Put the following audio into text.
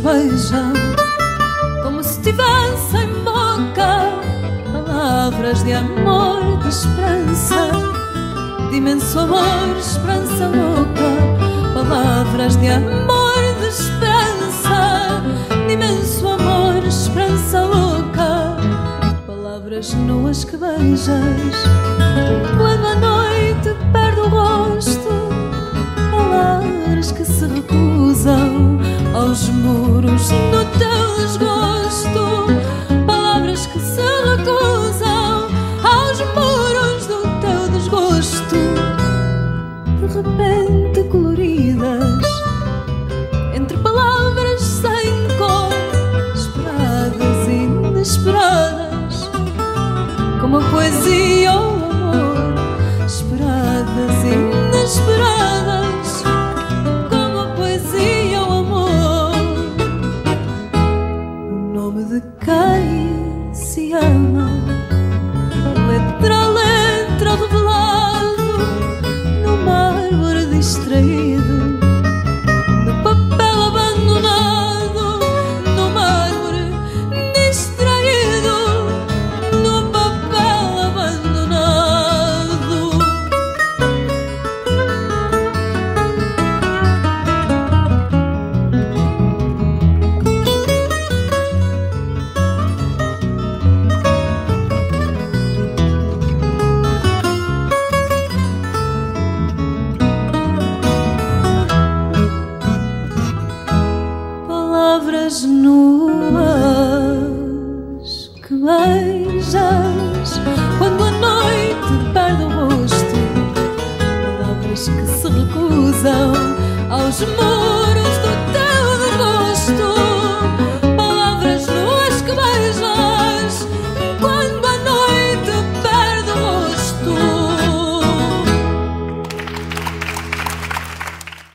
beijam como se tivessem boca palavras de amor, de esperança, de imenso amor, esperança louca, palavras de amor, de esperança, de imenso amor, esperança louca, palavras nuas que beijas quando a noite perde o rosto, palavras que se recusam aos muros do teu desgosto, palavras que se recusam aos muros do teu desgosto, de repente coloridas, entre palavras sem cor, esperadas e inesperadas, como a poesia ou o amor, esperadas e inesperadas, quem se palavras nuas que beijas quando a noite perde o rosto, palavras que se recusam aos muros